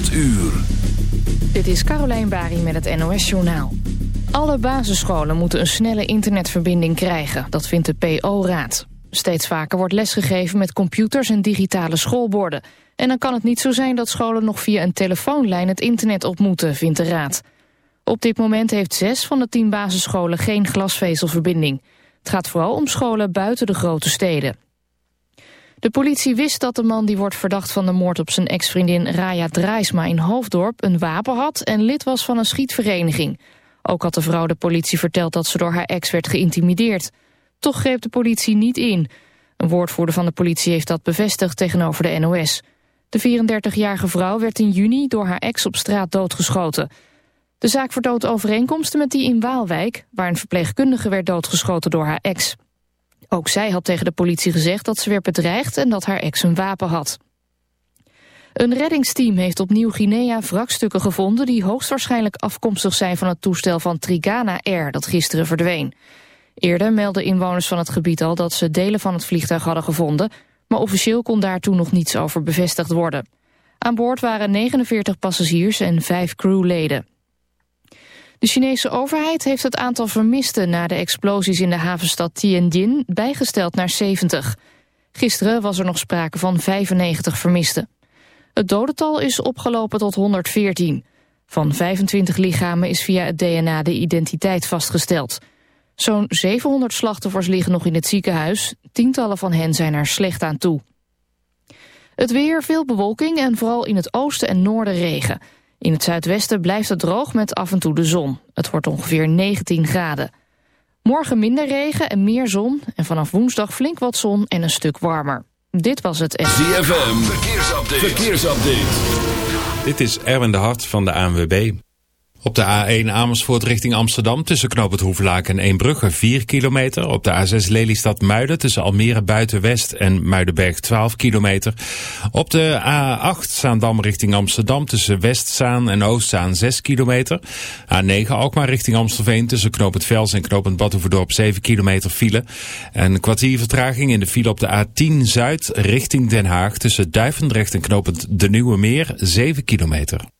8 uur. Dit is Carolijn Bari met het NOS Journaal. Alle basisscholen moeten een snelle internetverbinding krijgen. Dat vindt de PO-raad. Steeds vaker wordt lesgegeven met computers en digitale schoolborden. En dan kan het niet zo zijn dat scholen nog via een telefoonlijn het internet op moeten, vindt de raad. Op dit moment heeft zes van de tien basisscholen geen glasvezelverbinding. Het gaat vooral om scholen buiten de grote steden. De politie wist dat de man die wordt verdacht van de moord op zijn ex-vriendin Raya Draaisma in Hoofddorp een wapen had en lid was van een schietvereniging. Ook had de vrouw de politie verteld dat ze door haar ex werd geïntimideerd. Toch greep de politie niet in. Een woordvoerder van de politie heeft dat bevestigd tegenover de NOS. De 34-jarige vrouw werd in juni door haar ex op straat doodgeschoten. De zaak vertoont overeenkomsten met die in Waalwijk... waar een verpleegkundige werd doodgeschoten door haar ex. Ook zij had tegen de politie gezegd dat ze werd bedreigd... en dat haar ex een wapen had. Een reddingsteam heeft op Nieuw-Guinea wrakstukken gevonden... die hoogstwaarschijnlijk afkomstig zijn van het toestel van Trigana Air... dat gisteren verdween. Eerder meldden inwoners van het gebied al dat ze delen van het vliegtuig hadden gevonden... maar officieel kon daartoe nog niets over bevestigd worden. Aan boord waren 49 passagiers en 5 crewleden. De Chinese overheid heeft het aantal vermisten na de explosies in de havenstad Tianjin bijgesteld naar 70. Gisteren was er nog sprake van 95 vermisten. Het dodental is opgelopen tot 114. Van 25 lichamen is via het DNA de identiteit vastgesteld. Zo'n 700 slachtoffers liggen nog in het ziekenhuis. Tientallen van hen zijn er slecht aan toe. Het weer, veel bewolking en vooral in het oosten en noorden regen. In het zuidwesten blijft het droog met af en toe de zon. Het wordt ongeveer 19 graden. Morgen minder regen en meer zon. En vanaf woensdag flink wat zon en een stuk warmer. Dit was het... ZFM, verkeersupdate. verkeersupdate. Dit is Erwin de Hart van de ANWB. Op de A1 Amersfoort richting Amsterdam tussen Knoop het Hoevelaak en Eembrugge 4 kilometer. Op de A6 Lelystad Muiden tussen Almere Buitenwest en Muidenberg 12 kilometer. Op de A8 Zaandam richting Amsterdam tussen Westzaan en Oostzaan 6 kilometer. A9 Alkmaar richting Amstelveen tussen Knoop Vels en Knoop het Badhoevedorp 7 kilometer file. En een kwartier vertraging in de file op de A10 Zuid richting Den Haag tussen Duivendrecht en Knoop De Nieuwe Meer 7 kilometer.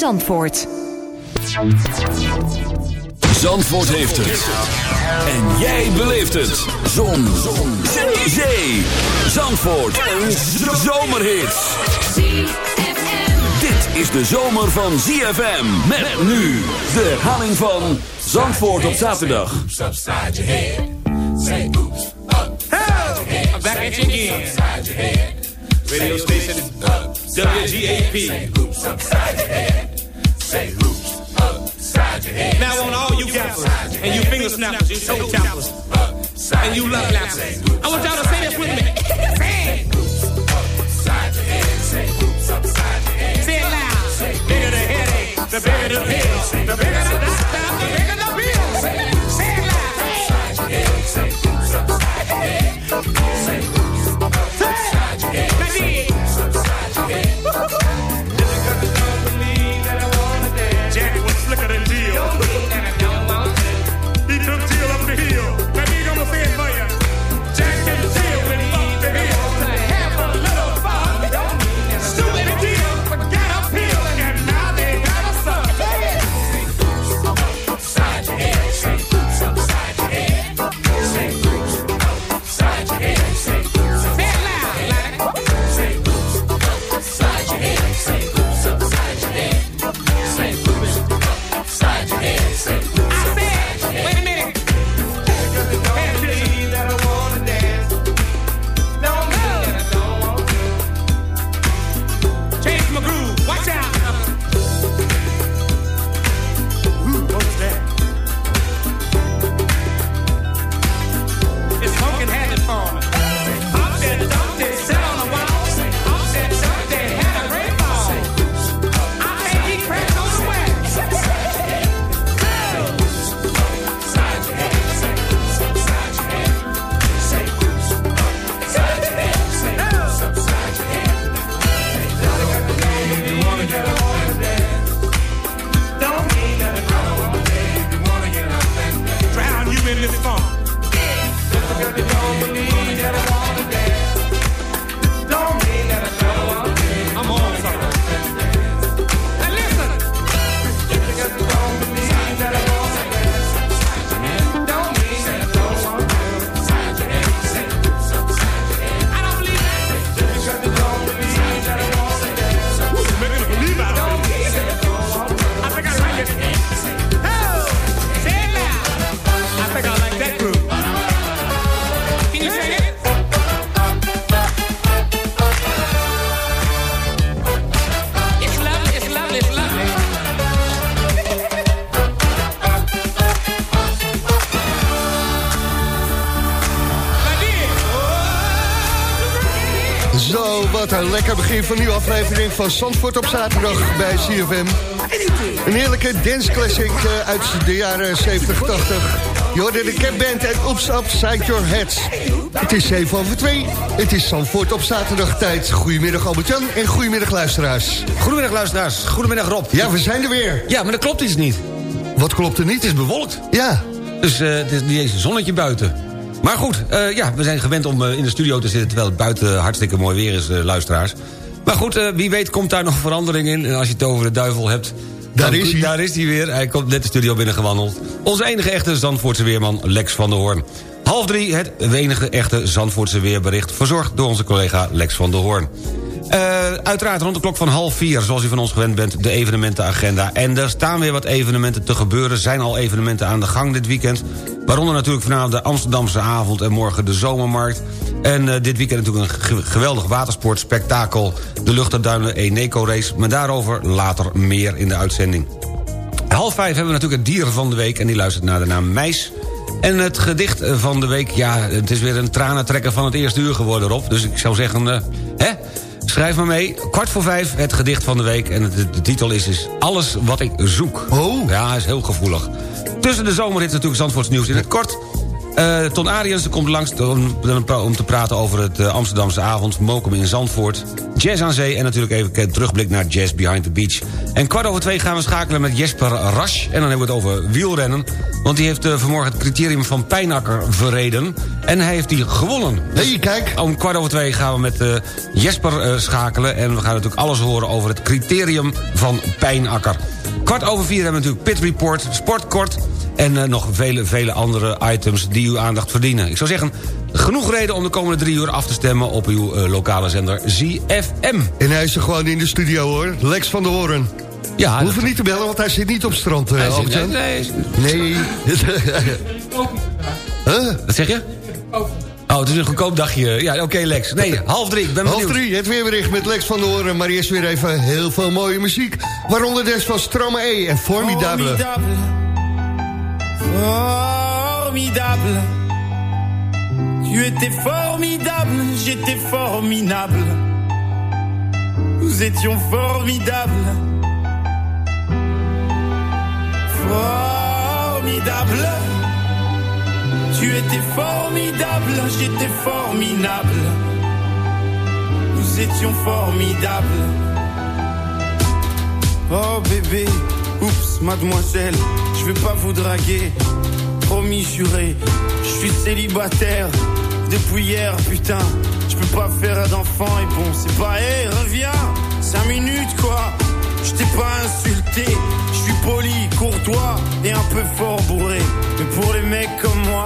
Zandvoort. Zandvoort heeft het. En jij beleeft het. Zon. Zon. Zee. Zandvoort. Een zomerhit. Dit is de zomer van ZFM. Met nu de herhaling van Zandvoort op zaterdag. Hey, I'm back at you again. Radio station WGAP. Now on all you gappers and you finger snappers, you toe tappers, and you love lappers. I want y'all to say this with me. Say it. Say it loud. The bigger the headache, the bigger the pills, the bigger the doctor, the bigger the bills. Say it loud. Say it. Now dig. Van een nieuwe aflevering van Zandvoort op zaterdag bij CFM. Een heerlijke dance classic eh, uit de jaren 70, 80. Je hoorde de Band en Oops Upside Your Heads. Het is 7 over 2. Het is Zandvoort op zaterdag tijd. Goedemiddag Albert-Jan en goedemiddag luisteraars. Goedemiddag luisteraars, goedemiddag Rob. Ja, we zijn er weer. Ja, maar dat klopt iets niet. Wat klopt er niet? Het is bewolkt. Ja. Dus uh, het is niet eens een zonnetje buiten. Maar goed, uh, ja, we zijn gewend om uh, in de studio te zitten... terwijl het buiten hartstikke mooi weer is, luisteraars. Maar goed, wie weet komt daar nog verandering in. En als je het over de duivel hebt... Daar is hij. Daar is hij weer. Hij komt net de studio binnengewandeld. Onze enige echte Zandvoortse weerman Lex van der Hoorn. Half drie, het enige echte Zandvoortse weerbericht... verzorgd door onze collega Lex van der Hoorn. Uh, uiteraard rond de klok van half vier, zoals u van ons gewend bent... de evenementenagenda. En er staan weer wat evenementen te gebeuren. zijn al evenementen aan de gang dit weekend. Waaronder natuurlijk vanavond de Amsterdamse avond... en morgen de zomermarkt. En uh, dit weekend natuurlijk een geweldig watersportspektakel... de Luchterduinen Eneco Race. Maar daarover later meer in de uitzending. Half vijf hebben we natuurlijk het dier van de week... en die luistert naar de naam Meis... En het gedicht van de week, ja, het is weer een tranentrekker van het eerste uur geworden, Rob. Dus ik zou zeggen, uh, hè? Schrijf maar mee. Kwart voor vijf, het gedicht van de week. En de, de titel is, is Alles wat ik zoek. Oh. Ja, is heel gevoelig. Tussen de zomer is natuurlijk Zandvoorts nieuws in het kort. Uh, Ton Ariens komt langs om, om, te praten over het uh, Amsterdamse avond... Mokum in Zandvoort, Jazz aan Zee... en natuurlijk even een terugblik naar Jazz Behind the Beach. En kwart over twee gaan we schakelen met Jesper Rasch... en dan hebben we het over wielrennen... want die heeft uh, vanmorgen het criterium van Pijnakker verreden... en hij heeft die gewonnen. Dus hey, kijk. Om kwart over twee gaan we met Jesper schakelen... en we gaan natuurlijk alles horen over het criterium van Pijnakker. Kwart over vier hebben we natuurlijk Pit Report, Sportkort... En uh, nog vele, vele andere items die uw aandacht verdienen. Ik zou zeggen, genoeg reden om de komende drie uur af te stemmen... op uw uh, lokale zender ZFM. En hij is er gewoon in de studio, hoor. Lex van der Hoorn. Ja, We hoeven niet te bellen, want hij zit niet op strand, uh, zit, nee, nee. nee. huh? Wat zeg je? Oh, het is een goedkoop dagje. Ja, oké, okay, Lex. Nee, half drie, ik ben benieuwd. Half drie, het weerbericht met Lex van der Hoorn. Maar eerst weer even heel veel mooie muziek. Waaronder des van Stromae E en Formidable. Formidable. formidable. Tu étais formidable, j'étais formidable. Nous étions formidables. Formidable. Tu étais formidable, j'étais formidable. Nous étions formidables. Oh bébé, oups, mademoiselle je vais pas vous draguer. Promis, juré, je suis célibataire depuis hier, putain. Je peux pas faire d'enfant et bon, c'est pas, hé, reviens, cinq minutes quoi. Je t'ai pas insulté, je suis poli, courtois et un peu fort bourré. Mais pour les mecs comme moi,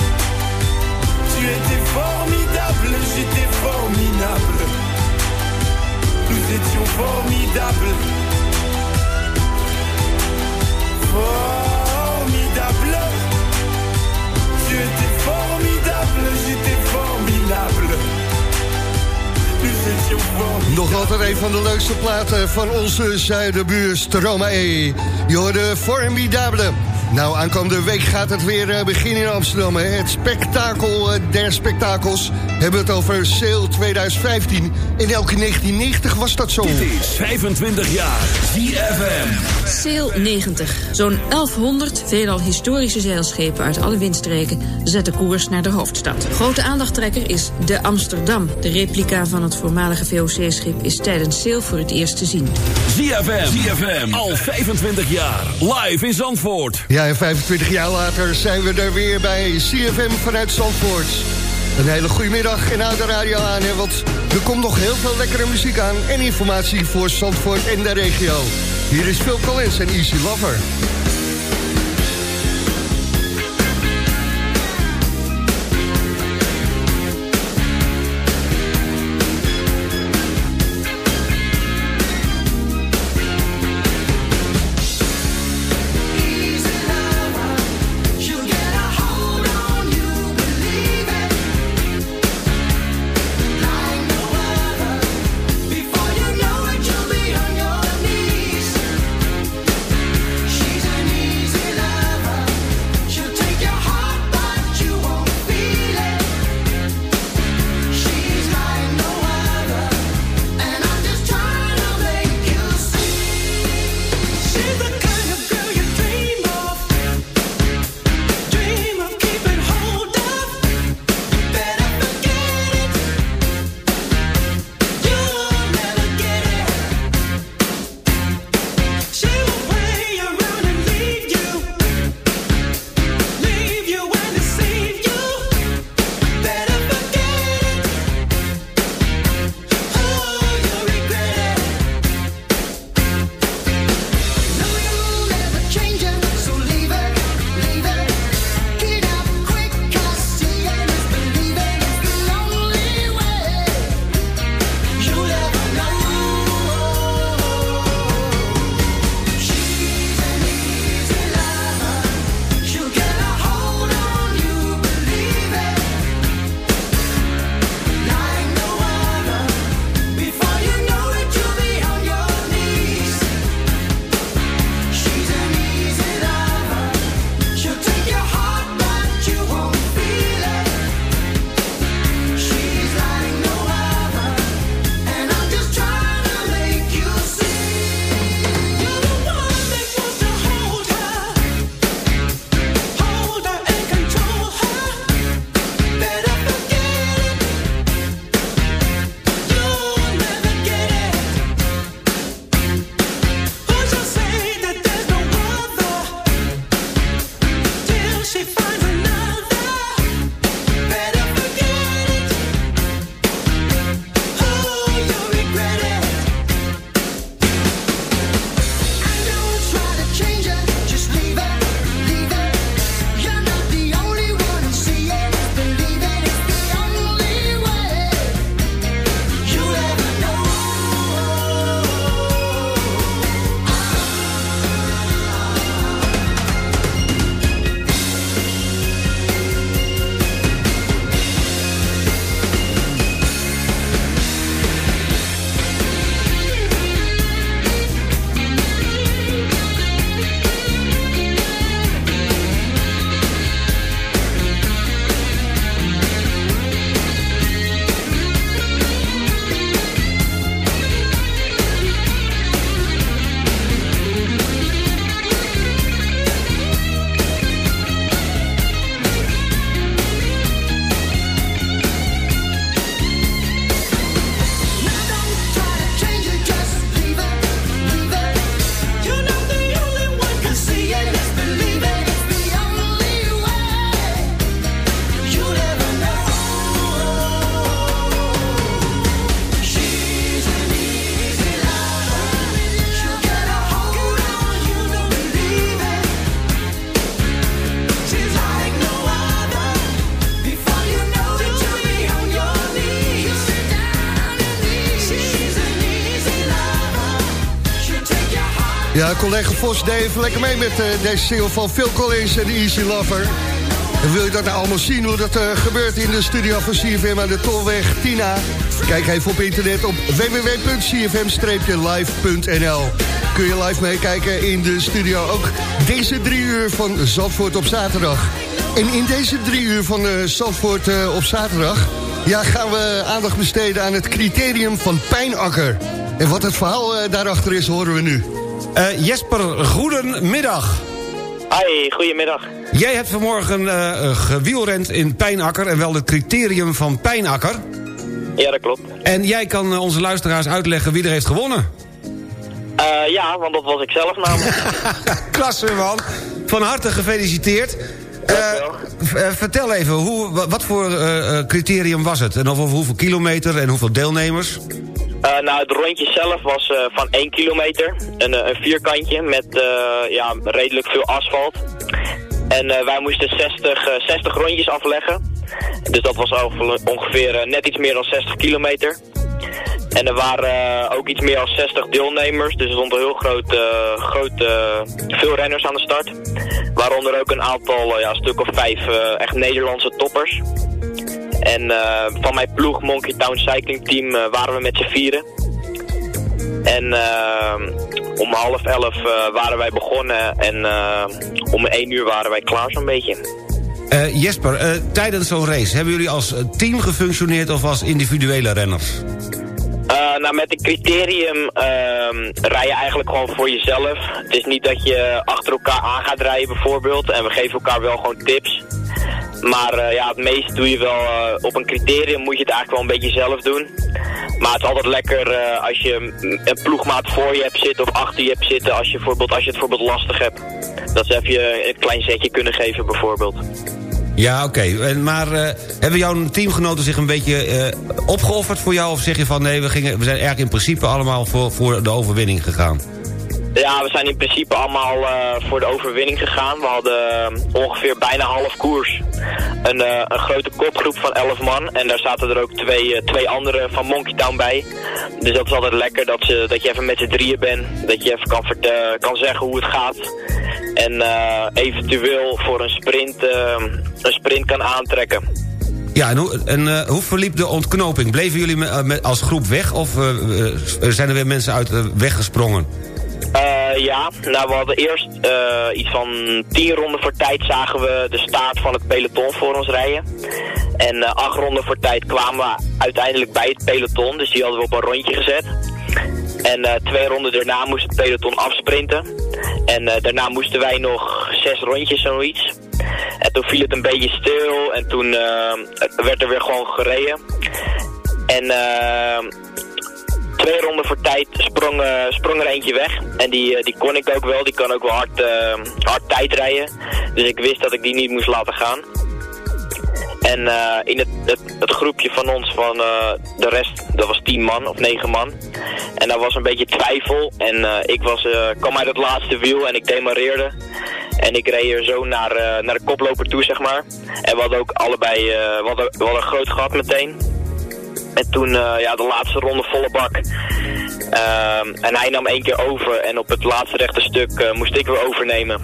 Tu étais formidable, j'étais formidable. Nous étions formidables. Formidable. Tu étais formidable, j'étais formidable. Nog altijd een van de leukste platen van onze zuiderbuur Stromae. Je hoorde Formidable. Nou, aankomende week gaat het weer eh, beginnen in Amsterdam. hè. Het spektakel eh, der spektakels. Hebben we het over Sale 2015. In elke 1990 was dat zo. Dit is 25 jaar ZFM. Sail 90. Zo'n 1100 veelal historische zeilschepen uit alle windstreken zetten koers naar de hoofdstad. Grote aandachttrekker is de Amsterdam. De replica van het voormalige VOC-schip is tijdens Sail voor het eerst te zien. ZFM. ZFM. Al 25 jaar. Live in Zandvoort. Ja, en 25 jaar later zijn we er weer bij CFM vanuit Zandvoort. Een hele goede middag en houd de radio aan, hè, want er komt nog heel veel lekkere muziek aan... en informatie voor Zandvoort en de regio. Hier is Phil Collins en Easy Lover. Collega Vos deed lekker mee met eh, deze single van Phil Collins en Easy Lover. En wil je dat nou allemaal zien, hoe dat eh, gebeurt in de studio van CFM aan de Tolweg Tina? Kijk even op internet op www.cfm-live.nl. Kun je live meekijken in de studio. Ook deze drie uur van Zandvoort op zaterdag. En in deze drie uur van eh, Zandvoort op zaterdag... Ja, gaan we aandacht besteden aan het criterium van Pijnakker. En wat het verhaal daarachter is, horen we nu. Eh, Jesper, goedemiddag. Hi, goedemiddag. Jij hebt vanmorgen eh, gewielrend in Pijnakker... en wel het criterium van Pijnakker. Ja, dat klopt. En jij kan onze luisteraars uitleggen wie er heeft gewonnen. Ja, want dat was ik zelf namelijk. Klasse, man. Van harte gefeliciteerd. Eh, vertel even, hoe, wa- wat voor criterium was het? En over hoeveel kilometer en hoeveel deelnemers? Eh, nou, het rondje zelf was eh, van 1 kilometer. Een, eh, een vierkantje met ja, redelijk veel asfalt. En wij moesten 60, eh, 60 rondjes afleggen. Dus dat was ongeveer- net iets meer dan 60 kilometer. En er waren ook iets meer dan 60 deelnemers. Dus er stond een heel groot, groot veel renners aan de start. Waaronder ook een aantal, ja, stuk of vijf echt Nederlandse toppers. En eh, van mijn ploeg Monkey Town Cycling Team eh, waren we met z'n vieren. En eh, om half elf waren wij begonnen en om één uur waren wij klaar zo'n beetje. Jesper, tijdens zo'n race, hebben jullie als team gefunctioneerd of als individuele renners? Nou, met het criterium ehm, rij je eigenlijk gewoon voor jezelf. Het is niet dat je achter elkaar aan gaat rijden bijvoorbeeld. En we geven elkaar wel gewoon tips. Maar eh, ja, het meeste doe je wel eh, op een criterium moet je het eigenlijk wel een beetje zelf doen. Maar het is altijd lekker eh, als je een ploegmaat voor je hebt zitten of achter je hebt zitten. Als je, bijvoorbeeld, als je het bijvoorbeeld lastig hebt. Dat ze even je een klein zetje kunnen geven bijvoorbeeld. Ja, oké. Maar hebben jouw teamgenoten zich een beetje opgeofferd voor jou? Of zeg je van nee, we, gingen, we zijn eigenlijk in principe allemaal voor, voor de overwinning gegaan? Ja, we zijn in principe allemaal eh, voor de overwinning gegaan. We hadden eh, ongeveer bijna half koers. Een, eh, een grote kopgroep van 11 man. En daar zaten er ook twee, twee anderen van Monkey Town bij. Dus dat is altijd lekker dat, ze, dat je even met z'n drieën bent. Dat je even kan, kan zeggen hoe het gaat. En eventueel voor een sprint, een sprint kan aantrekken. Ja, en, hoe, hoe verliep de ontknoping? Bleven jullie als groep weg of zijn er weer mensen uit de Eh, ja, nou we hadden eerst eh, iets van 10 ronden voor tijd zagen we de staart van het peloton voor ons rijden. En eh, acht ronden voor tijd kwamen we uiteindelijk bij het peloton, dus die hadden we op een rondje gezet. En twee ronden daarna moest het peloton afsprinten. En daarna moesten wij nog zes rondjes zoiets. En toen viel het een beetje stil en toen werd er weer gewoon gereden. En ronden voor tijd sprong, eh, sprong er eentje weg. En die, eh, die kon ik ook wel. Die kan ook wel hard, eh, hard tijd rijden. Dus ik wist dat ik die niet moest laten gaan. En in het, het, groepje van ons, van de rest, dat was tien man of negen man. En daar was een beetje twijfel. En ik was, kwam uit het laatste wiel en ik demareerde. En ik reed er zo naar, naar de koploper toe, zeg maar. En we hadden ook allebei, we, hadden, hadden een groot gat meteen. En toen, ja, de laatste ronde volle bak. Ehm, en hij nam één keer over. En op het laatste rechte stuk eh, moest ik weer overnemen.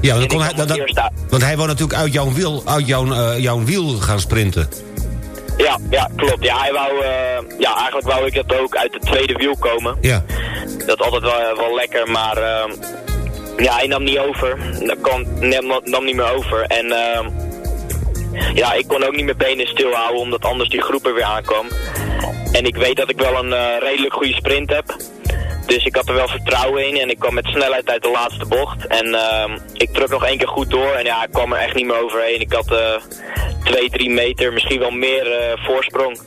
Ja, want, dan kon hij, dat- dat- eerste want hij wou natuurlijk uit jouw wiel, uit jouw, eh, jouw wiel gaan sprinten. Ja, ja, klopt. Ja, hij wou, eh, ja, eigenlijk wou ik het ook uit het tweede wiel komen. Ja. Dat is altijd wel, wel lekker, maar ehm, ja, hij nam niet over. Dat kon, nam, nam niet meer over. En ehm, ja, ik kon ook niet mijn benen stilhouden, omdat anders die groep er weer aankwam. En ik weet dat ik wel een eh, redelijk goede sprint heb. Dus ik had er wel vertrouwen in en ik kwam met snelheid uit de laatste bocht. En ehm, ik trok nog één keer goed door en ja, ik kwam er echt niet meer overheen. Ik had eh 2, 3 meter, misschien wel meer eh, voorsprong.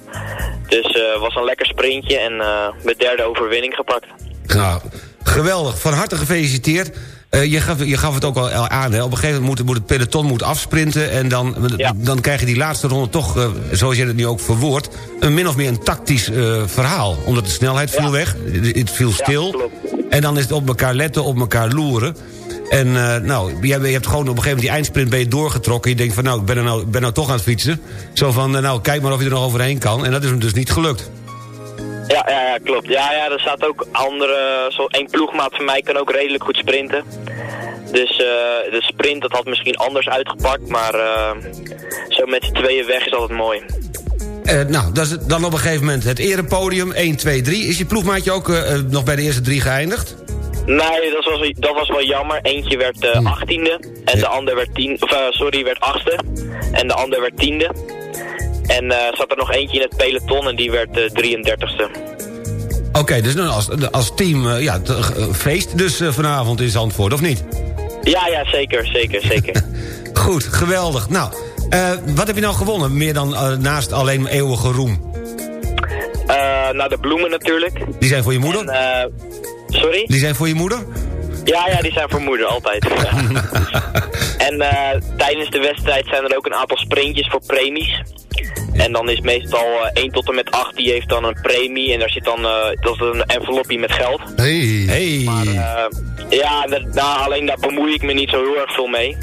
Dus het was een lekker sprintje en mijn derde overwinning gepakt. Nou, geweldig. Van harte gefeliciteerd. Eh, je, gaf, je gaf het ook al aan, hè? op een gegeven moment moet, moet het peloton moet afsprinten... en dan, dan krijg je die laatste ronde toch, eh, zoals je het nu ook verwoordt... een min of meer een tactisch eh, verhaal. Omdat de snelheid viel weg, het- viel stil... en dan is het op elkaar letten, op elkaar loeren... En nou, je, hebt- je hebt gewoon op een gegeven moment die eindsprint ben je doorgetrokken. Je denkt van nou, ik ben er nou, ben nou toch aan het fietsen. Zo van, nou, kijk maar of je er nog overheen kan. En dat is hem dus niet gelukt. Ja, Ja, ja, klopt. Ja, ja, er staat ook andere... Zo, één ploegmaat van mij kan ook redelijk goed sprinten. Dus eh, de sprint, dat had misschien anders uitgepakt. Maar eh, zo met z'n tweeën weg is altijd mooi. Eh, nou, dat is het- dan op een gegeven moment het erepodium. 1, 2, 3. Is je ploegmaatje ook nog bij de eerste drie geëindigd? Nee, dat was, dat was wel jammer. Eentje werd eh, achttiende en de ander werd tien, of, sorry, werd achtste. En de ander werd tiende. En eh zat er nog eentje in het peloton en die werd eh 33ste. Oké, dus als, als team eh, ja, feest dus vanavond in Zandvoort, of niet? Ja, ja, zeker, zeker, zeker. Goed, geweldig. Nou, wat heb je nou gewonnen? Meer dan naast alleen eeuwige roem. Nou, de bloemen natuurlijk. Die zijn voor je moeder? En, sorry? Die zijn voor je moeder? Ja, ja, die zijn voor moeder, altijd. en tijdens de wedstrijd zijn er ook een aantal sprintjes voor premies. En dan is meestal eh 1 tot en met 8, die heeft dan een premie. En daar zit dan, eh, dat is een envelopje met geld. Hey. Hey. Eh, ja, dat, nou, alleen daar bemoei ik me niet zo heel erg veel mee.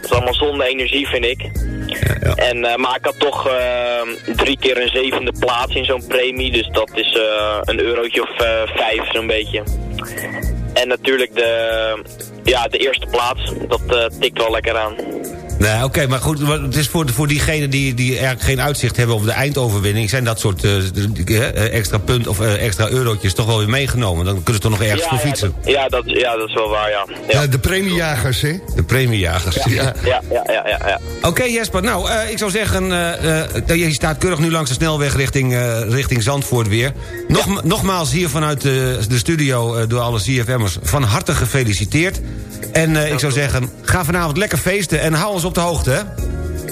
Dat is allemaal zonde energie, vind ik. En, eh, maar ik had toch eh, drie keer een zevende plaats in zo'n premie. Dus dat is eh, een eurotje of eh, vijf, zo'n beetje. En natuurlijk de, ja, de eerste plaats. Dat eh, tikt wel lekker aan. Nee, oké, maar goed, het is voor, voor diegenen die, die eigenlijk geen uitzicht hebben op de eindoverwinning... zijn dat soort eh, eh, extra punt of eh, extra eurotjes toch wel weer meegenomen. Dan kunnen ze toch nog ergens ja, voor ja, fietsen. dat, ja, dat, ja, dat is wel waar, ja. Ja, Ja, de premiejagers, hè? De premiejagers. Ja. ja, ja, ja, ja. ja. Oké Jesper, nou, eh, ik zou zeggen... eh, eh, je staat keurig nu langs de snelweg richting, eh, richting Zandvoort weer. Nog, Nogmaals hier vanuit de, de studio eh, door alle CFM'ers... van harte gefeliciteerd. En eh, ik zou zeggen, ga vanavond lekker feesten... en hou ons op de hoogte, hè?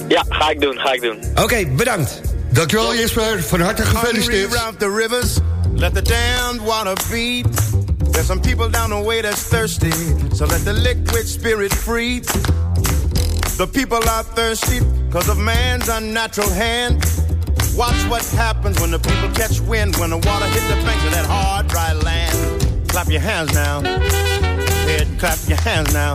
Ja, ga ik doen, ga ik doen. Oké, bedankt. Dankjewel Jesper, van harte gefeliciteerd. The rivers, let the damned water beat. There's some people down the way that's thirsty, so let the liquid spirit free. The people are thirsty because of man's unnatural hand. Watch what happens when the people catch wind, when the water hits the banks of that hard, dry land. Clap your hands now. And clap your hands now.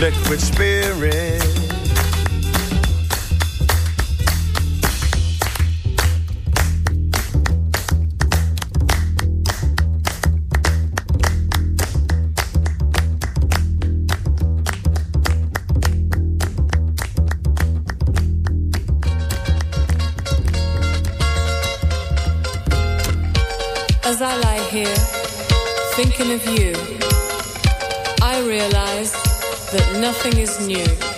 Liquid spirit. As I lie here, thinking of you, I realize that nothing is new.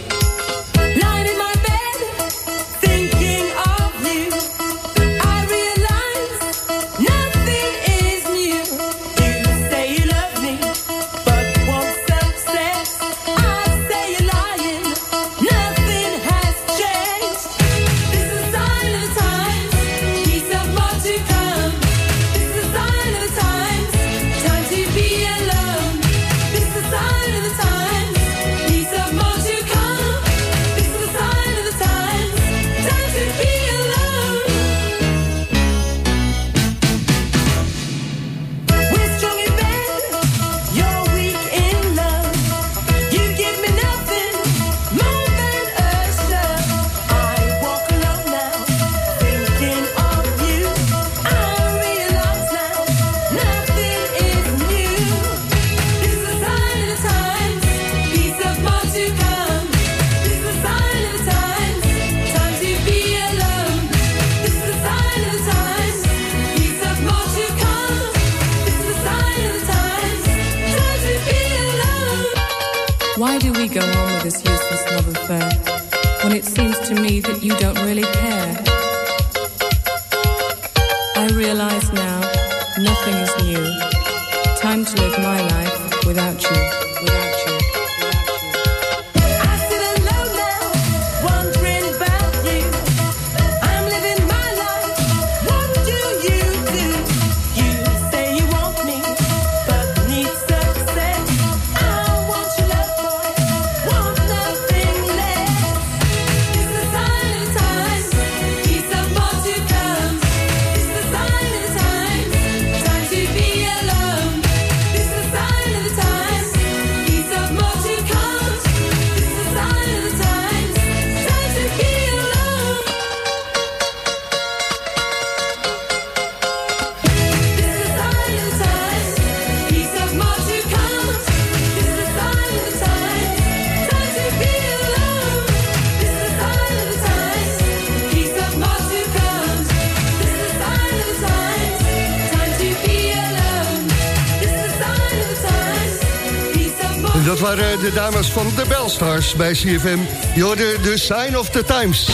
Dames van de Belstars bij CFM. Je hoorde de Sign of the Times.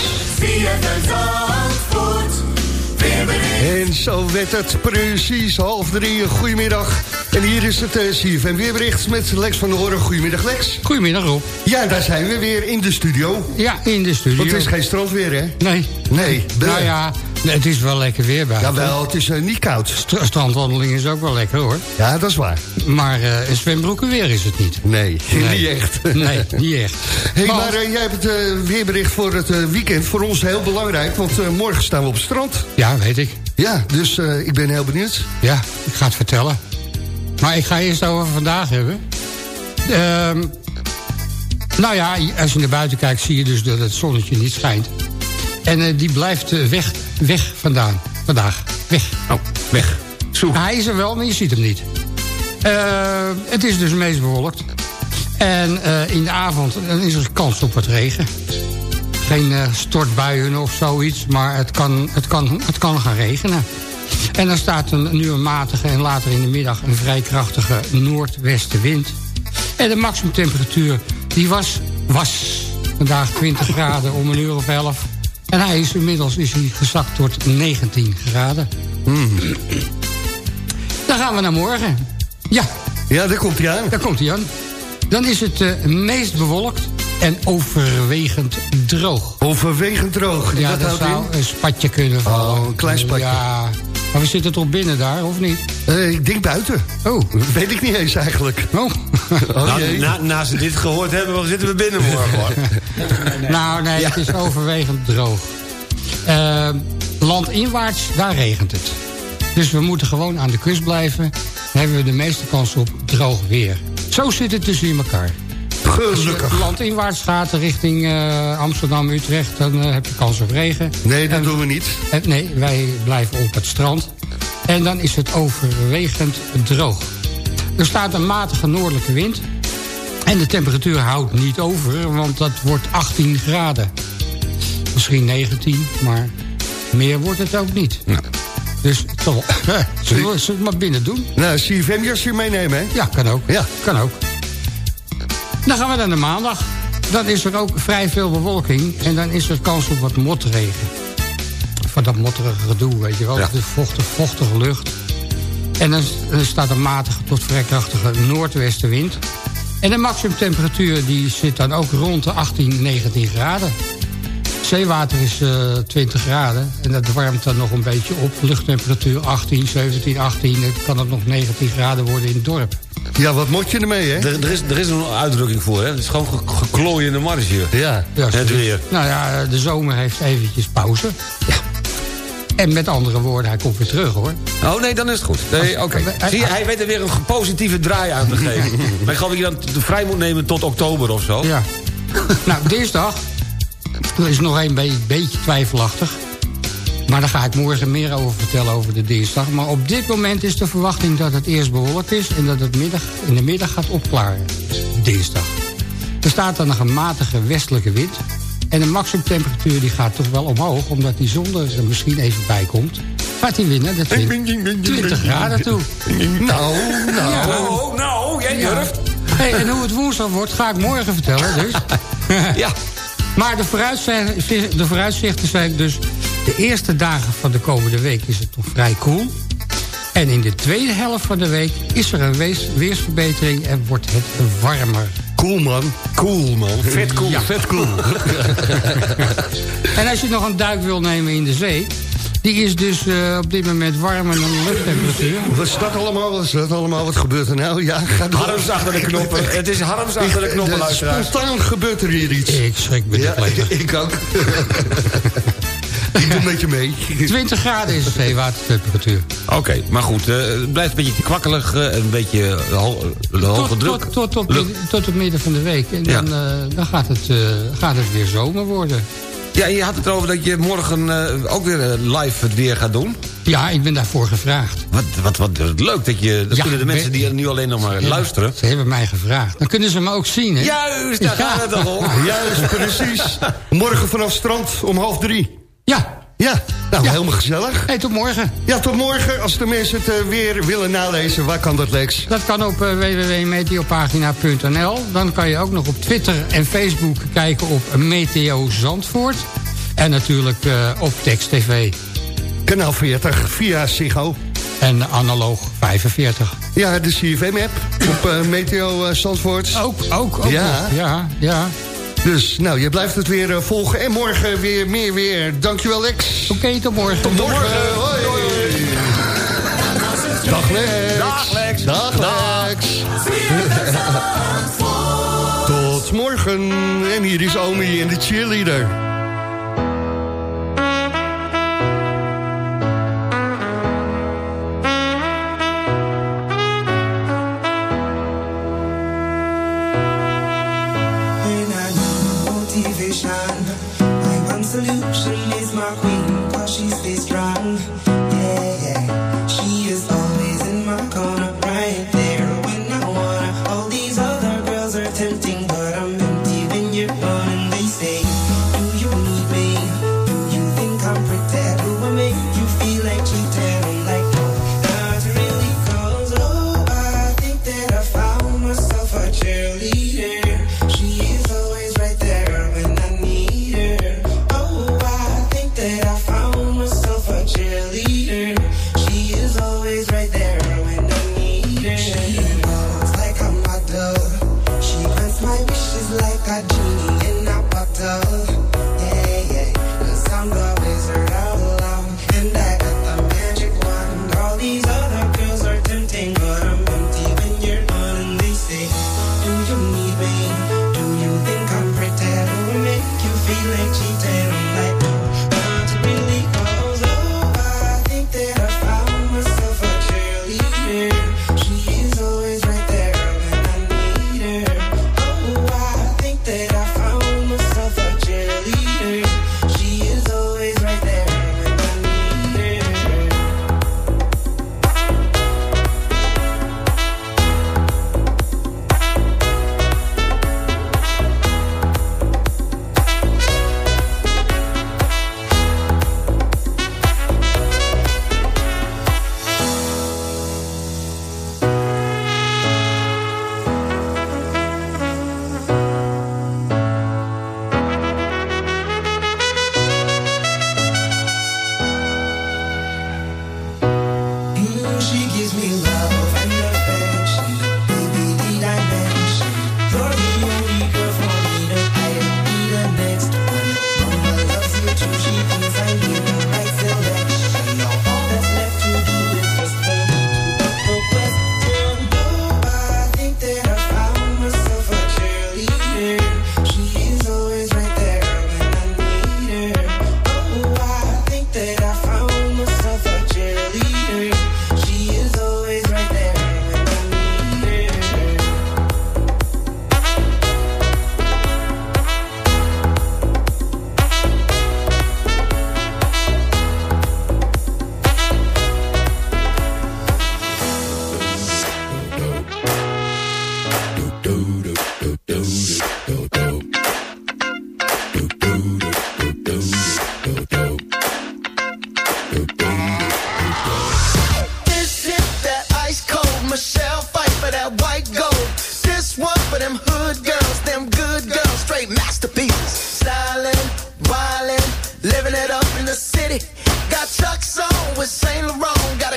En zo werd het precies half drie. Goedemiddag. En hier is het uh, CFM weerbericht met Lex van der Hoorn. Goedemiddag Lex. Goedemiddag Rob. Ja, daar zijn we weer in de studio. Ja, in de studio. Want het is geen strandweer, hè? Nee. Nee. Nou ja, nee, het is wel lekker weer buiten. Jawel, het is uh, niet koud. St strandwandeling is ook wel lekker hoor. Ja, dat is waar. Maar uh, een zwembroeken weer is het niet. Nee, nee. niet echt. nee, niet echt. Hey, maar, maar jij hebt het weerbericht voor het weekend. Voor ons heel belangrijk, want morgen staan we op het strand. Ja, weet ik. Ja, dus ik ben heel benieuwd. Ja, ik ga het vertellen. Maar ik ga eerst over vandaag hebben. Uh, nou ja, als je naar buiten kijkt zie je dus dat het zonnetje niet schijnt. En die blijft weg, weg vandaan. Vandaag. Weg. Oh, weg. Zoek. Hij is er wel, maar je ziet hem niet. Uh, het is dus meest bewolkt. En in de avond dan is er kans op wat regen. Geen stortbuien of zoiets, maar het kan, het, kan, het kan gaan regenen. En dan staat een, nu een matige en later in de middag een vrij krachtige noordwestenwind. En de maximumtemperatuur die was, was vandaag 20 graden om een uur of 11. En hij is inmiddels is hij gezakt tot 19 graden. Mm. Dan gaan we naar morgen. Ja. Ja, daar komt hij aan. Daar komt hij aan. Dan is het uh, meest bewolkt en overwegend droog. Overwegend droog? Ja, dat, dat zou in? een spatje kunnen vallen. Oh, een klein spatje. Ja, maar we zitten toch binnen daar, of niet? Uh, ik denk buiten. Oh. Weet ik niet eens eigenlijk. Oh. oh nou, na, na ze dit gehoord hebben, zitten we binnen morgen hoor. nou, nee, ja. het is overwegend droog. Uh, Landinwaarts, daar regent het. Dus we moeten gewoon aan de kust blijven. Dan hebben we de meeste kans op droog weer. Zo zit het tussen in elkaar. Als je landinwaarts gaat richting eh, Amsterdam, Utrecht... dan eh, heb je kans op regen. Nee, dat En- doen we niet. eh, nee, wij blijven op het strand. En dan is het overwegend droog. Er staat een matige noordelijke wind. En de temperatuur houdt niet over, want dat wordt 18 graden. Misschien 19, maar meer wordt het ook niet. Dus toch, zullen, we, zullen we het maar binnen doen? Nou, CFM-jasje meenemen, hè? Ja, kan ook. Ja. Kan ook. Dan gaan we naar de maandag. Dan is er ook vrij veel bewolking. En dan is er kans op wat motregen. Van dat motterige gedoe, weet je wel. Ja. De vochtige, vochtige lucht. En dan, dan staat een matige tot vrij krachtige noordwestenwind. En de maximumtemperatuur die zit dan ook rond de 18, 19 graden. Zeewater is eh 20 graden en dat warmt dan nog een beetje op. Luchttemperatuur 18, 17, 18. Het kan het nog 19 graden worden in het dorp. Ja, wat moet je ermee, hè? Er, er, is, er is een uitdrukking voor, hè? Het is gewoon ge geklooiende marge. Ja. Ja, Het weer. Nou ja, de zomer heeft eventjes pauze. Ja. En met andere woorden, hij komt weer terug, hoor. Oh nee, dan is het goed. Nee, oké. Hij- Zie je, hij weet er weer een positieve draai aan te geven. maar ik geloof dat je dan vrij moet nemen tot oktober of zo. Ja. nou, dinsdag. Er is nog een be- beetje twijfelachtig. Maar daar ga ik morgen meer over vertellen over de dinsdag. Maar op dit moment is de verwachting dat het eerst bewolkt is... en dat het middag, in de middag gaat opklaren. Dinsdag. Er staat dan nog een matige westelijke wind. En de maximumtemperatuur die gaat toch wel omhoog... omdat die zon er misschien even bij komt. Gaat hij winnen, dat 20 graden toe. Nou, nou. Ja. Oh, nou, jij durft. Hey, en hoe het woensdag wordt, ga ik morgen vertellen. Dus. Ja. Maar de vooruitzichten, de vooruitzichten zijn dus... de eerste dagen van de komende week is het nog vrij koel. En in de tweede helft van de week is er een wees- weersverbetering... en wordt het warmer. Cool, man. Cool, man. Vet cool. Ja. Vet cool. En als je nog een duik wil nemen in de zee... die is dus eh, op dit moment warmer dan de luchttemperatuur. Wat is dat allemaal? Wat is dat allemaal? Wat gebeurt er nou? Ja, ga door. Harms achter de knoppen. Het is harms achter de knoppen, luisteraars. Spontaan gebeurt er hier iets. Ik schrik me Ja, ik ook. ik doe met je mee. 20 graden is de zeewatertemperatuur. Oké, maar goed. eh, het blijft een beetje kwakkelig. eh, een beetje ho- de hoge Tot, druk. tot, tot, tot het midden van de week. En Ja. dan, eh, dan gaat, het, eh, gaat het weer zomer worden. Ja, je had het erover dat je morgen eh, ook weer eh, live het weer gaat doen. Ja, ik ben daarvoor gevraagd. Wat, wat, wat leuk dat je... Dat Ja, kunnen de mensen die nu alleen nog maar luisteren. Ze hebben mij gevraagd. Dan kunnen ze me ook zien, hè? Juist, daar gaat het toch om. Juist, precies. Morgen vanaf strand om half drie. Ja. Ja, nou, Ja. helemaal gezellig. Hey, tot morgen. Ja, tot morgen. Als de mensen het eh, weer willen nalezen, waar kan dat, Lex? Dat kan op uh, www.meteopagina.nl. Dan kan je ook nog op Twitter en Facebook kijken op Meteo Zandvoort. En natuurlijk eh, op Text TV. Kanaal 40 via Ziggo. En analoog 45. Ja, de CFM-app op eh, Meteo eh, Zandvoort. Ook, ook, ook. Ja. nog. Ja, ja. Dus, nou, je blijft het weer eh, volgen. En morgen weer meer weer. Dankjewel, Lex. Oké, tot morgen. Tot morgen. Hoi. Dag, Lex. Dag, Lex. Dag, Lex. Tot morgen. En hier is Omi en de cheerleader.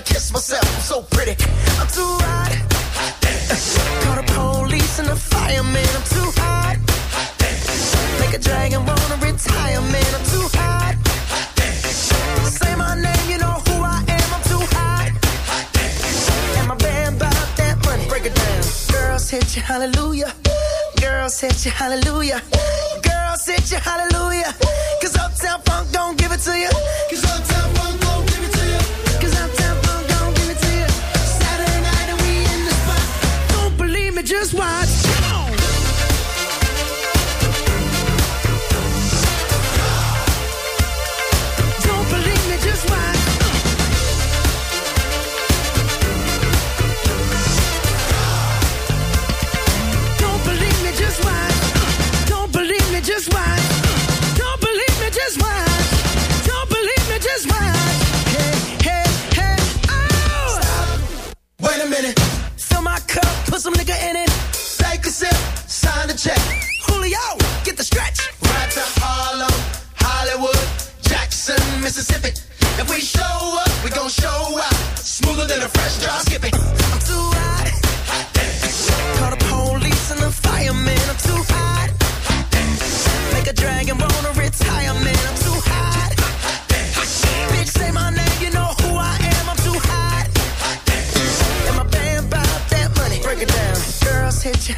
Kiss myself, I'm so pretty. I'm too hot. hot Call the police and the fireman. I'm too hot. hot Make a dragon wanna retire, man. I'm too hot. hot Say my name, you know who I am. I'm too hot. hot And my band bought that money. Break it down. Girls hit you, hallelujah. Girls hit you, hallelujah. Girls hit you, hallelujah. Cause Uptown Funk don't give it to you. Cause Uptown Funk don't give it to you. Just watch. Some nigga in it. Take a sip, sign the check. Julio, get the stretch. Right to Harlem, Hollywood, Jackson, Mississippi. If we show up, we gon' show out. Smoother than a fresh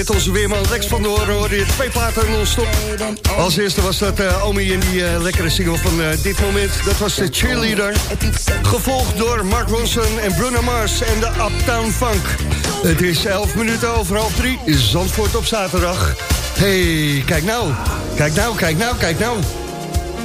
met onze weerman Lex van der Hoorn... hoorde je twee platen non-stop. Als eerste was dat eh, Omi en die eh, lekkere single van eh, dit moment. Dat was de Cheerleader. Gevolgd door Mark Ronson en Bruno Mars en de Uptown Funk. Het is 11 minuten over half drie. Zandvoort op zaterdag. hey, kijk nou. Kijk nou, kijk nou, kijk nou.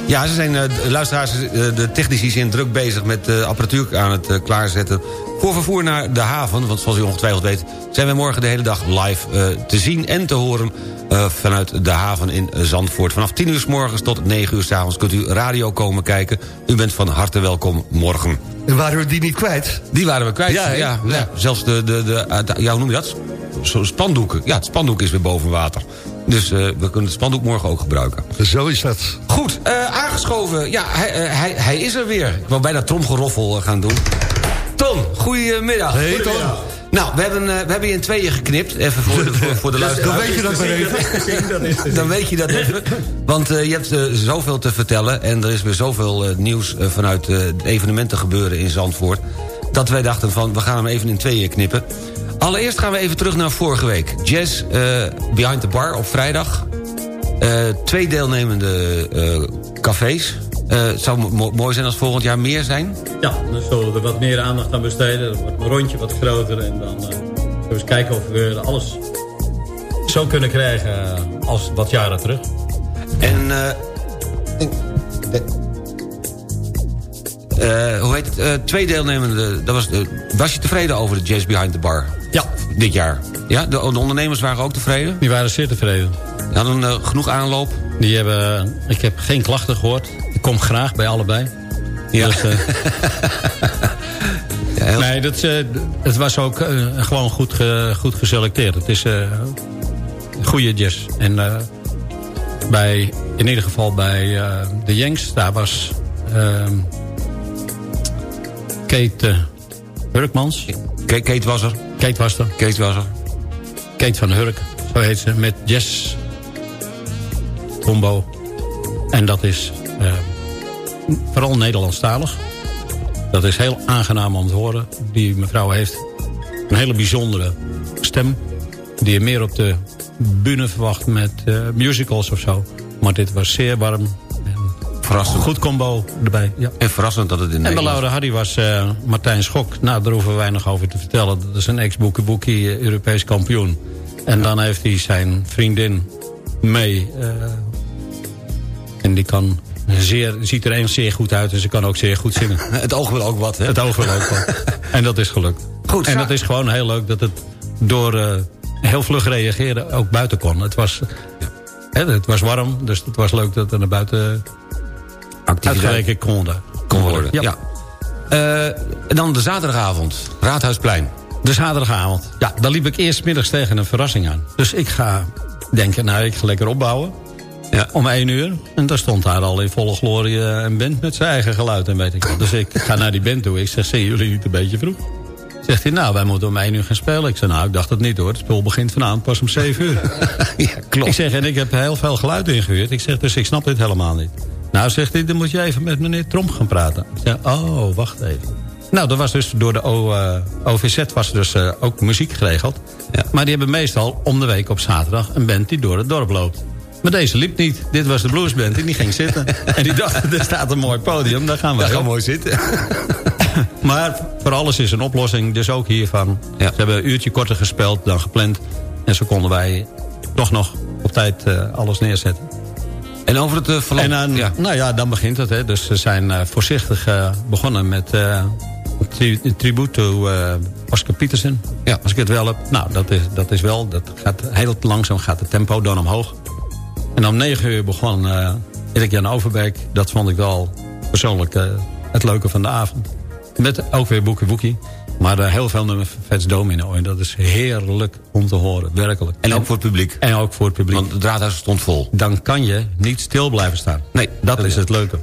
Ja, ze zijn, de luisteraars, de technici zijn druk bezig met de apparatuur aan het klaarzetten... voor vervoer naar de haven. Want zoals u ongetwijfeld weet zijn we morgen de hele dag live eh, te zien en te horen... eh, vanuit de haven in Zandvoort. Vanaf 10 uur s morgens tot 9 uur s avonds kunt u radio komen kijken. U bent van harte welkom morgen. En waren we die niet kwijt? Die waren we kwijt, Ja, ja. Zelfs de, de, de, eh, de- ja, hoe noem je dat? Zo spandoeken. Ja, het spandoek is weer boven water. Dus we kunnen het spandoek morgen ook gebruiken. Zo is dat. Goed, aangeschoven. Ja, hij, hij, hij is er weer. Ik wou bijna tromgeroffel gaan doen. Ton, goedemiddag. Hey, Ton. Nou, we hebben, eh, we hebben je in tweeën geknipt. Even voor de, voor, voor de luisteraars. Dan weet je dat maar even. Dan weet je dat even. Want eh, je hebt eh, zoveel te vertellen. En er is weer zoveel nieuws vanuit eh, het evenementen gebeuren in Zandvoort. Dat wij dachten van, we gaan hem even in tweeën knippen. Allereerst gaan we even terug naar vorige week. Jazz eh, Behind the Bar op vrijdag. Eh, twee deelnemende eh, cafés. Eh, het zou mo- mooi zijn als volgend jaar meer zijn. Ja, dan zullen we er wat meer aandacht aan besteden. Dan wordt mijn rondje wat groter. En dan eh, zullen we eens kijken of we alles zo kunnen krijgen eh, als wat jaren terug. En... eh, ik- eh, hoe heet het? Eh, twee deelnemende... Dat was, de- was je tevreden over de Jazz Behind the Bar? Ja. Dit jaar? Ja, de, de ondernemers waren ook tevreden? Die waren zeer tevreden. Die hadden eh, genoeg aanloop? Die hebben, ik heb geen klachten gehoord. Ik kom graag bij allebei. Ja. Dus, eh, nee, dat, eh, het was ook eh, gewoon goed, goed geselecteerd. Het is goede jazz. En bij, in ieder geval bij de Yanks, daar was... ehm, Kate Hurkmans. Kate, Kate was er. Kate was er. Kate was er. Kate van Hurk, zo heet ze. Met Jess combo. En dat is vooral Nederlandstalig. Dat is heel aangenaam om te horen. Die mevrouw heeft een hele bijzondere stem. Die je meer op de bühne verwacht met eh, musicals of zo. Maar dit was zeer warm. Verrassend. Goed combo erbij. Ja. En verrassend dat het in En Nederland... Laura Hardy was eh, Martijn Schok. Nou, daar hoeven we weinig over te vertellen. Dat is een ex-boekie eh, Europees kampioen. En dan heeft hij zijn vriendin mee. en die kan zeer, ziet er een zeer goed uit. En ze kan ook zeer goed zingen. Het oog wil ook wat, hè? Het oog wil ook wat. En dat is gelukt. Goed, en dat is gewoon heel leuk dat het door eh, heel vlug reageren ook buiten kon. Het was, hè, het was warm, dus het was leuk dat er naar buiten uitgerekend kon, worden. kon worden. Ja. Ja. Eh, en dan de zaterdagavond. Raadhuisplein. De zaterdagavond. Ja, daar liep ik eerst middags tegen een verrassing aan. Dus ik ga denken, nou, ik ga lekker opbouwen. Ja. Om één uur. En daar stond daar al in volle glorie eh, een band met zijn eigen geluid en weet ik wat. Dus ik ga naar die band toe. Ik zeg, zijn jullie niet een beetje vroeg? Zegt hij, nou, wij moeten om één uur gaan spelen. Ik zeg, nou, ik dacht het niet hoor. Het spul begint vanavond pas om zeven uur. ja, klopt. Ik zeg, en ik heb heel veel geluid ingehuurd. Ik zeg, dus ik snap dit helemaal niet. Nou, zegt hij, dan moet je even met meneer Tromp gaan praten. Ik zeg, oh, wacht even. Nou, er was dus door de O, eh, OVZ was dus eh, ook muziek geregeld. Maar die hebben meestal om de week op zaterdag een band die door het dorp loopt. Maar deze liep niet. Dit was de bluesband en die ging zitten. en die dacht, er staat een mooi podium, daar gaan we Daar gaan we mooi zitten. Maar voor alles is een oplossing, dus ook hiervan. Ze hebben een uurtje korter gespeeld dan gepland. En zo konden wij toch nog op tijd eh, alles neerzetten. En over het uh, En dan, nou ja, dan begint het. Hè. Dus ze zijn eh, voorzichtig begonnen met tri een tribuut to Oscar Peterson. Ja. Als ik het wel heb. Nou, dat is, dat is wel. Dat gaat heel langzaam gaat het tempo dan omhoog. En om negen uur begon eh Erik Jan Overbeek. Dat vond ik wel persoonlijk eh, het leuke van de avond. Met ook weer Boekie Boekie. Maar eh, heel veel nummers van Vets Domino. En dat is heerlijk om te horen, werkelijk. En ook voor het publiek. En ook voor het publiek. Want het raadhuis stond vol. Dan kan je niet stil blijven staan. Nee. Dat is het leuke.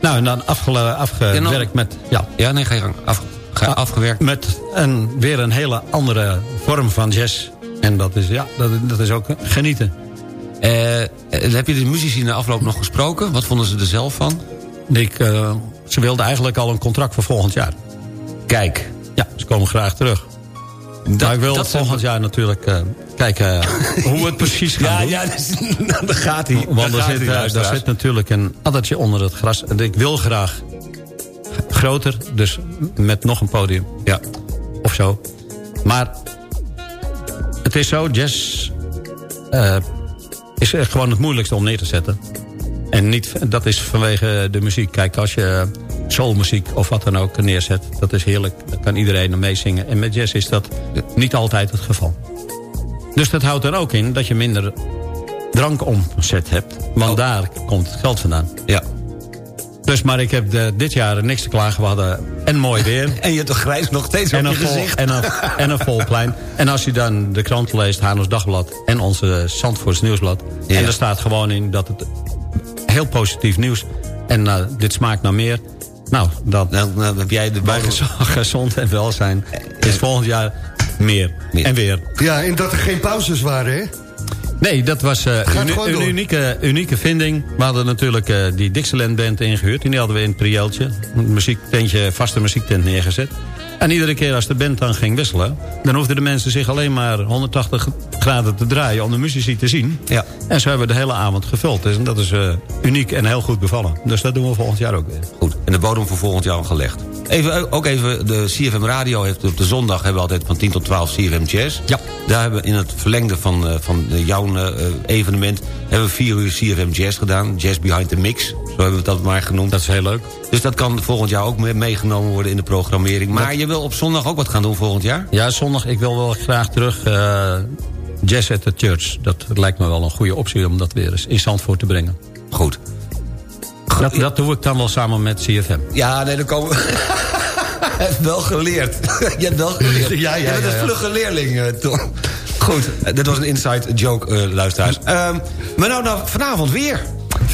Nou, en dan afgewerkt met... Ja. ja, nee, ga je gang. Af, ga, afgewerkt. Met een, weer een hele andere vorm van jazz. En dat is, ja, dat, dat is ook genieten. Eh, heb je de muzici in de afloop nog gesproken? Wat vonden ze er zelf van? Ik, uh, ze wilden eigenlijk al een contract voor volgend jaar. Kijk. Ja, ze komen graag terug. Dat, maar ik wil dat volgend jaar natuurlijk uh, kijken hoe het precies gaat ja, doen. Ja, dus, dan gaat hij. Want er zit, uh, daar zit natuurlijk een addertje onder het gras. En ik wil graag groter, dus met nog een podium. Ja. Of zo. Maar het is zo, jazz uh, is gewoon het moeilijkste om neer te zetten. En niet, dat is vanwege de muziek. Kijk, als je soulmuziek of wat dan ook neerzet, dat is heerlijk. Dan kan iedereen er meezingen. En met jazz is dat niet altijd het geval. Dus dat houdt er ook in dat je minder drankomzet hebt. Want oh. daar komt het geld vandaan. Ja. Dus, maar ik heb de, dit jaar niks te klagen. We hadden en mooi weer. en je hebt toch grijs nog steeds en op een je vol, gezicht. En een, en een vol plein. En als je dan de krant leest, Haarlems Dagblad... en onze Zandvoorts Nieuwsblad... Ja. en er staat gewoon in dat het heel positief nieuws... en uh, dit smaakt naar meer... Nou, dat, nou, nou heb jij de bij gezond en welzijn is volgend jaar meer. meer. En weer. Ja, en dat er geen pauzes waren, hè? Nee, dat was uh, een, een unieke, unieke vinding. We hadden natuurlijk uh, die Dixieland Band ingehuurd. Die hadden we in het prieeltje. Een muziektentje, vaste muziektent neergezet. En iedere keer als de band dan ging wisselen... dan hoefden de mensen zich alleen maar 180 graden te draaien... om de muzici te zien. Ja. En zo hebben we de hele avond gevuld. Dus dat is uh, uniek en heel goed bevallen. Dus dat doen we volgend jaar ook weer. Goed, en de bodem voor volgend jaar al gelegd. Even, ook even, de CFM Radio heeft op de zondag... hebben we altijd van 10 tot 12 CFM Jazz. Ja. Daar hebben we in het verlengde van, uh, van jouw evenement... hebben we 4 uur CFM Jazz gedaan. Jazz Behind the Mix, zo hebben we dat maar genoemd. Dat is heel leuk. Dus dat kan volgend jaar ook meegenomen worden in de programmering. Maar dat... je wil op zondag ook wat gaan doen volgend jaar? Ja, zondag. Ik wil wel graag terug uh, Jazz at the Church. Dat lijkt me wel een goede optie om dat weer eens in Zandvoort te brengen. Goed. Dat, dat doe ik dan wel samen met CFM. Ja, nee, dan komen we... Je hebt wel geleerd. Je hebt wel geleerd. Ja, ja, Je bent een vlugge leerling, uh, toch? Goed, dit was een inside joke, uh, luisteraars. Um, maar nou, nou, vanavond weer.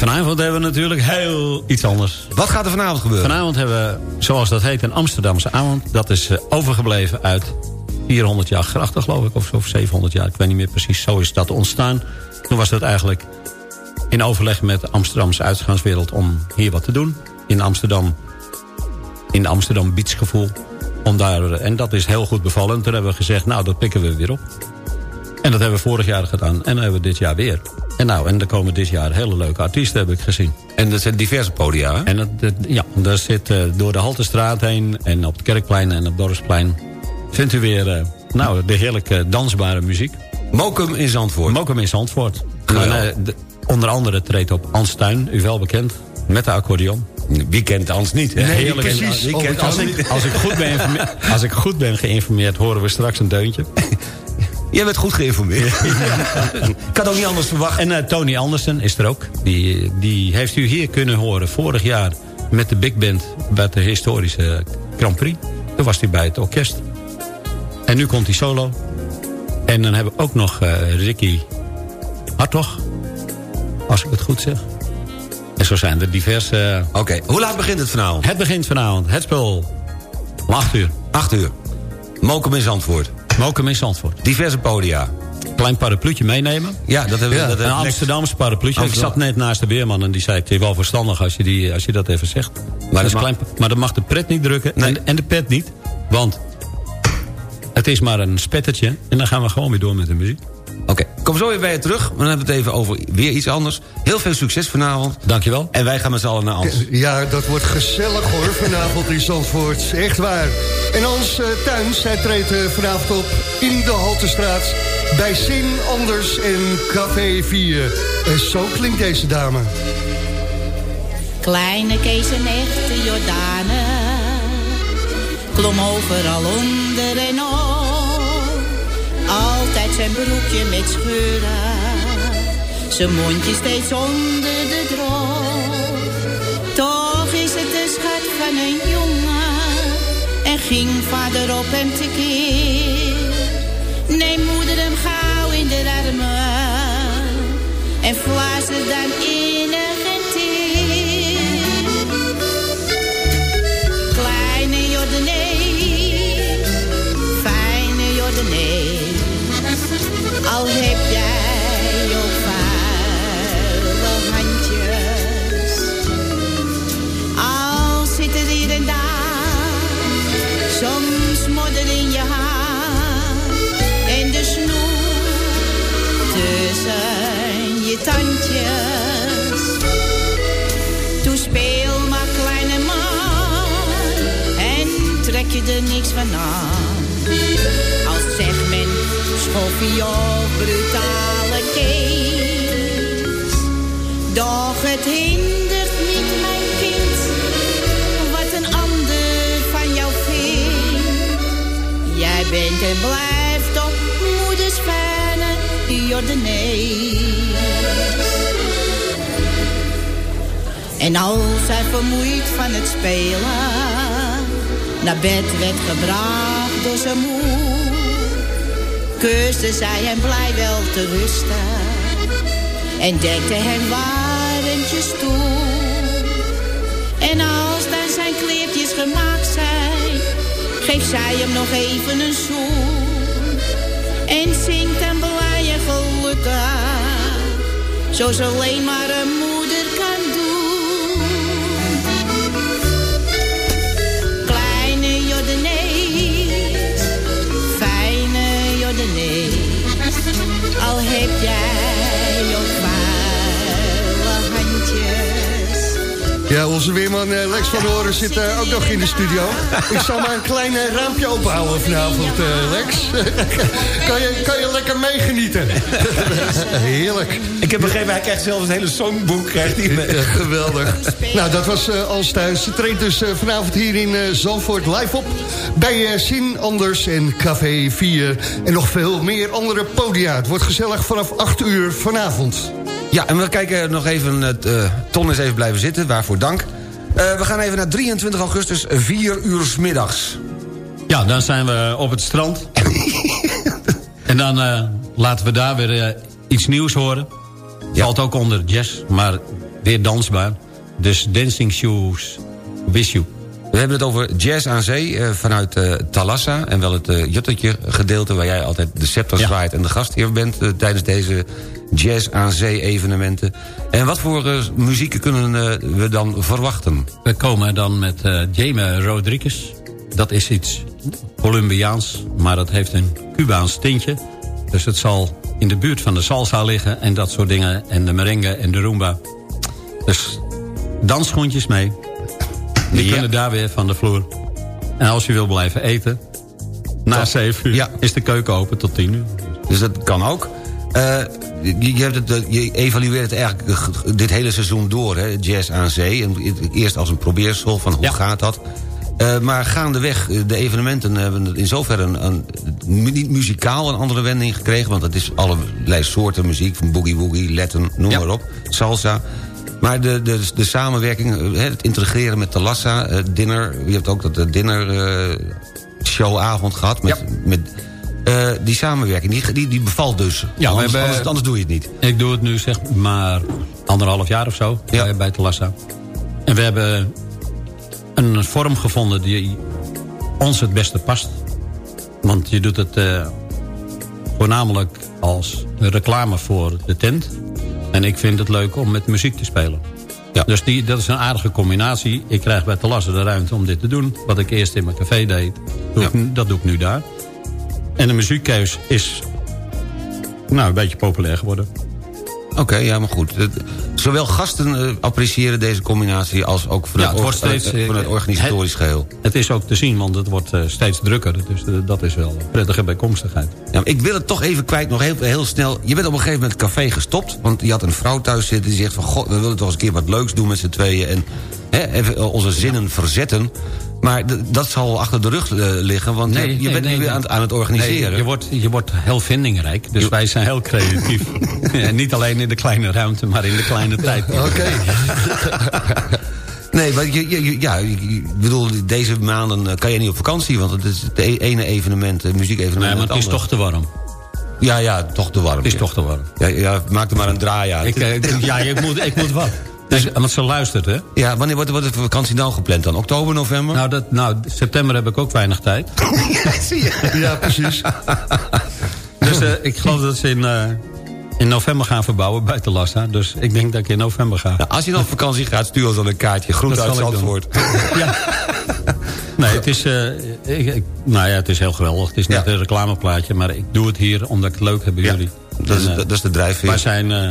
Vanavond hebben we natuurlijk heel iets anders. Wat gaat er vanavond gebeuren? Vanavond hebben we, zoals dat heet, een Amsterdamse avond. Dat is eh, overgebleven uit 400 jaar grachten, geloof ik. Of zo, of 700 jaar, ik weet niet meer precies. Zo is dat ontstaan. Toen was dat eigenlijk in overleg met de Amsterdamse uitgaanswereld... om hier wat te doen. In Amsterdam, in Amsterdam beachgevoel. Om daar, en dat is heel goed bevallen. Toen hebben we gezegd, nou, dat pikken we weer op. En dat hebben we vorig jaar gedaan. En dan hebben we dit jaar weer. En nou, en er komen dit jaar hele leuke artiesten, heb ik gezien. En dat zijn diverse podia, hè? En dat, dat- ja, daar zit eh, door de Haltestraat heen... en op het Kerkplein en op het Dorpsplein... vindt u weer eh, nou, de heerlijke dansbare muziek. Mokum in Zandvoort. Mokum in Zandvoort. Geweldig. En, eh, de- onder andere treedt op Ans Tuin, u wel bekend... met de accordeon. Wie kent Ans niet, hè? Nee, Heerlijk. precies. Wie kent Oh, Als ik, als, ik goed ben als ik goed ben geïnformeerd, horen we straks een deuntje. Jij bent goed geïnformeerd. Ik had ook niet anders verwacht. En eh, Tony Andersen is er ook. Die, die heeft u hier kunnen horen vorig jaar met de big band... bij de historische Grand Prix. Toen was hij bij het orkest. En nu komt hij solo. En dan hebben we ook nog eh, Ricky Hartog. Als ik het goed zeg. En zo zijn er diverse... Oké, hoe laat begint het vanavond? het begint vanavond. Het spel om 8 uur. 8 uur. Mokum in Zandvoort. Mokum in Zandvoort. Diverse podia. Klein parapluutje meenemen. Ja, dat hebben we... dat een Amsterdamse parapluutje. Ik Amsterdam. zat net naast de weerman en die zei... het is wel verstandig als je, die, als je dat even zegt. Maar, dat klein, maar dat mag de pret niet drukken Nee. en, en de pet niet. Want het is maar een spettertje. En dan gaan we gewoon weer door met de muziek. Oké, kom zo weer bij je terug. Maar dan hebben we het even over weer iets anders. Heel veel succes vanavond. Dankjewel. En wij gaan met z'n allen naar Ans. Ja, dat wordt gezellig hoor, vanavond in Zandvoort. Echt waar. En ons uh, tuin, zij treedt eh, vanavond op in de Haltestraat... bij Zin Anders en Café 4. En zo klinkt deze dame. Kleine Kees en echte Jordane Klom overal onder en op Altijd zijn broekje met scheuren. Zijn mondje steeds onder de drop Toch is het de schat van een jongen. En ging vader op hem tekeer. Neem moeder hem gauw in de armen. En fluister dan innig en Al heb jij ook vuile handjes. Al zit er hier en daar soms modder in je haar. En de snoer tussen je tandjes. Toen speel maar kleine man en trek je er niks van aan. Als men schoffie of brutale kees. Doch het hindert niet mijn kind, wat een ander van jou vindt. Jij bent en blijft op moeders fijne Jordanees. En als hij vermoeid van het spelen naar bed werd gebracht door zijn moe, kuste zij hem blij wel te rusten en dekte hem warentjes toe. En als dan zijn kleertjes gemaakt zijn, geeft zij hem nog even een zoen en zingt hem blij en gelukkig, zoals alleen maar al heb jij Ja, onze weerman eh, Lex van Horen zit eh, ook nog in de studio. Ik zal maar een klein eh, raampje openhouden vanavond, Lex. kan, je, kan je lekker meegenieten. Heerlijk. Ik heb begrepen, hij krijgt zelfs een hele songboek. Krijgt hij mee. Ja, geweldig. Nou, dat was Als Thuis. Ze treedt dus vanavond hier in Zandvoort live op... bij Zin Anders en Café 4. En nog veel meer andere podia. Het wordt gezellig vanaf 8 uur vanavond. Ja, en we kijken nog even... Het, eh, Ton is even blijven zitten, waarvoor dank. Eh, we gaan even naar 23 augustus, 4 uur 's middags. Ja, dan zijn we op het strand. en dan laten we daar weer iets nieuws horen. Valt ook onder jazz, maar weer dansbaar. Dus Dancing Shoes Wish You. We hebben het over jazz aan zee vanuit eh, Talassa... en wel het eh, Juttertje gedeelte waar jij altijd de scepter zwaait... en de gastheer bent tijdens deze jazz aan zee evenementen. En wat voor eh, muziek kunnen eh, we dan verwachten? We komen dan met Jaime Rodriguez. Dat is iets Colombiaans, maar dat heeft een Cubaans tintje. Dus het zal in de buurt van de salsa liggen en dat soort dingen. En de merengue en de rumba. Dus dansschoentjes mee. Die Ja. kunnen daar weer van de vloer. En als je wil blijven eten, na 7 uur is de keuken open tot 10 uur. Dus dat kan ook. Eh, je, je hebt het, eh, je evalueert het eigenlijk eh, dit hele seizoen door, hè, jazz aan zee. En eerst als een probeersel van hoe gaat dat. Eh, maar gaandeweg, de evenementen hebben in zoverre een, niet muzikaal een andere wending gekregen. Want het is allerlei soorten muziek, van boogie-woogie, Latin, noem maar op, salsa. Maar de, de, de samenwerking, het integreren met Talassa, dinner. Je hebt ook dat dinner showavond gehad met... met eh, die samenwerking, die, die, die bevalt dus. Ja, anders, hebben- anders, anders doe je het niet. Ik doe het nu zeg maar anderhalf jaar of zo bij, bij Telassa. En we hebben een vorm gevonden die ons het beste past. Want je doet het eh, voornamelijk als reclame voor de tent. En ik vind het leuk om met muziek te spelen. Dus die, dat is een aardige combinatie. Ik krijg bij Telassa de ruimte om dit te doen. Wat ik eerst in mijn café deed, doe ik nu- dat doe ik nu daar. En de muziekkeus is nou, een beetje populair geworden. Oké, ja, maar goed. Zowel gasten eh, appreciëren deze combinatie... als ook vanuit, Ja, het wordt or- steeds, eh, vanuit eh, organisatorisch geheel. Het is ook te zien, want het wordt steeds drukker. Dus dat is wel een prettige bijkomstigheid. Ja, maar ik wil het toch even kwijt, nog heel, heel snel. Je bent op een gegeven moment het café gestopt... want je had een vrouw thuis zitten die zegt van... god, we willen toch eens een keer wat leuks doen met z'n tweeën... en hè, even onze zinnen verzetten. Maar dat zal achter de rug eh, liggen, want je, je bent nu weer aan, het- aan het organiseren. Nee, je, wordt, je wordt heel vindingrijk, dus wij zijn heel creatief. en niet alleen in de kleine ruimte, maar in de kleine tijd. Oké. Nee, maar je, ja, ik bedoel, deze maanden eh, kan je niet op vakantie... want het is het e- ene evenement, het muziekevenement... Nee, maar het is toch te warm. Ja, ja, toch te warm. Het is ja. toch te warm. Ja, ja, maak er maar een draai uit. Ik, eh, ja, ik moet, ik moet wat. Dus, want ze luistert, hè? Ja, wanneer wordt, wordt de vakantie dan gepland dan? Oktober, november? Nou, dat, nou, september heb ik ook weinig tijd. zie je. Ja, precies. Dus eh, ik geloof dat ze in, eh, in november gaan verbouwen buiten Lassa. Dus ik denk dat ik in november ga. Nou, als je dan op vakantie gaat, stuur ons dan een kaartje. Groet Dat uit. Zandvoort. Nee, het is, eh, ik, ik- nou ja, het is heel geweldig. Het is net een reclameplaatje, maar ik doe het hier omdat ik het leuk heb bij jullie. Dat is, En, eh, dat is de drijfveer. Wij zijn eh,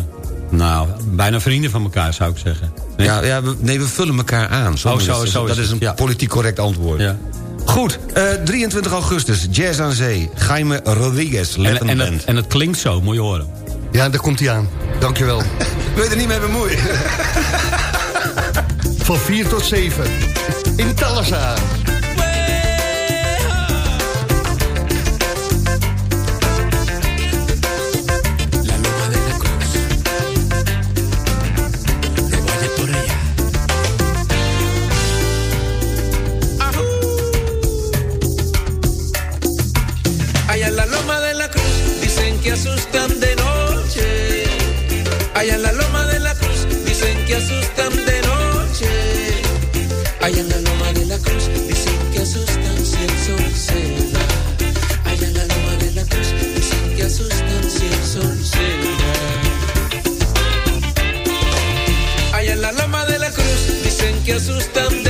nou, bijna vrienden van elkaar, zou ik zeggen. Nee? Ja, ja we, nee, we vullen elkaar aan. Oh, is zo- het. zo is dat is een ja. politiek correct antwoord. Ja. Goed, eh, 23 augustus, Jazz aan Zee. Jaime Rodriguez, En, Latin en, Band. het, en het klinkt zo, moet je horen. Ja, daar komt hij aan. Dankjewel. Wil je er niet mee bemoeien? Van 4 tot 7. In Talassa. Que asustan de